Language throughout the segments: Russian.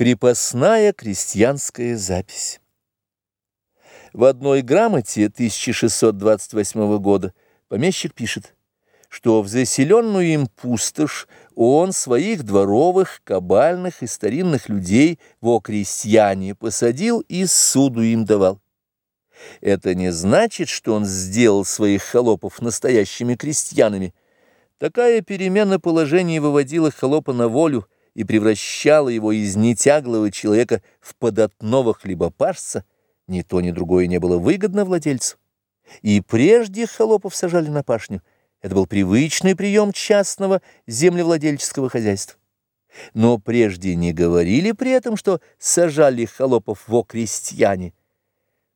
Крепостная крестьянская запись. В одной грамоте 1628 года помещик пишет, что в заселенную им пустошь он своих дворовых, кабальных и старинных людей во крестьяне посадил и суду им давал. Это не значит, что он сделал своих холопов настоящими крестьянами. Такая перемена положения выводила холопа на волю, и превращало его из нетяглого человека в податного хлебопашца, ни то, ни другое не было выгодно владельцу. И прежде холопов сажали на пашню. Это был привычный прием частного землевладельческого хозяйства. Но прежде не говорили при этом, что сажали холопов во крестьяне.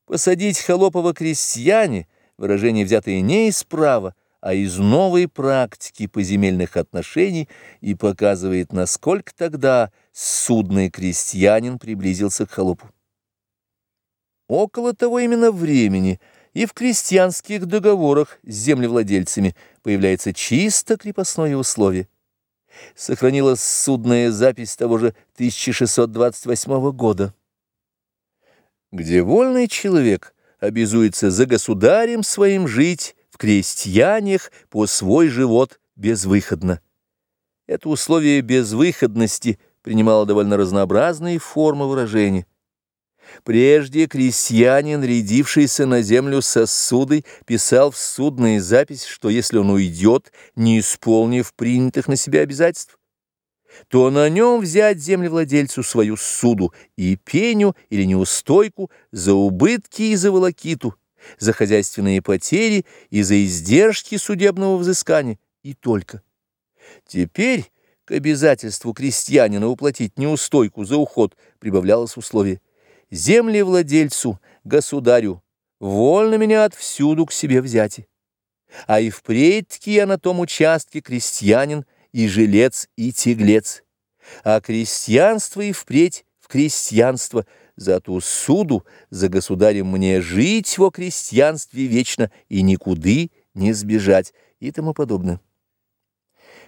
Посадить холопа во крестьяне – выражение, взятое не из права, а из новой практики поземельных отношений и показывает, насколько тогда судный крестьянин приблизился к холопу. Около того именно времени и в крестьянских договорах с землевладельцами появляется чисто крепостное условие. Сохранилась судная запись того же 1628 года, где вольный человек обязуется за государем своим жить в крестьянях по свой живот безвыходно. Это условие безвыходности принимало довольно разнообразные формы выражения. Прежде крестьянин, рядившийся на землю сосудой, писал в судной запись, что если он уйдет, не исполнив принятых на себя обязательств, то на нем взять землевладельцу свою суду и пеню или неустойку за убытки и за волокиту, за хозяйственные потери и за издержки судебного взыскания, и только. Теперь к обязательству крестьянина уплатить неустойку за уход прибавлялось условие землевладельцу, государю, вольно меня отвсюду к себе взять. А и впредь-таки я на том участке крестьянин и жилец, и теглец. А крестьянство и впредь в крестьянство – за ту суду, за государем мне жить во крестьянстве вечно и никуды не сбежать и тому подобное.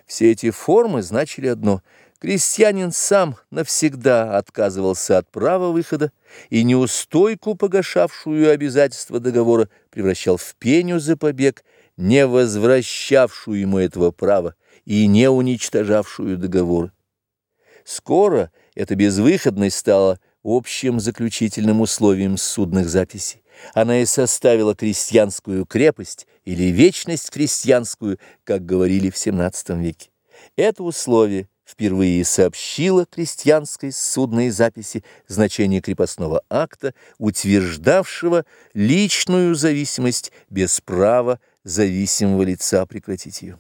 Все эти формы значили одно – крестьянин сам навсегда отказывался от права выхода и неустойку, погашавшую обязательства договора, превращал в пеню за побег, не возвращавшую ему этого права и не уничтожавшую договор. Скоро эта безвыходность стала общим заключительным условием судных записей. Она и составила крестьянскую крепость или вечность крестьянскую, как говорили в XVII веке. Это условие впервые сообщило крестьянской судной записи значение крепостного акта, утверждавшего личную зависимость без права зависимого лица прекратить ее.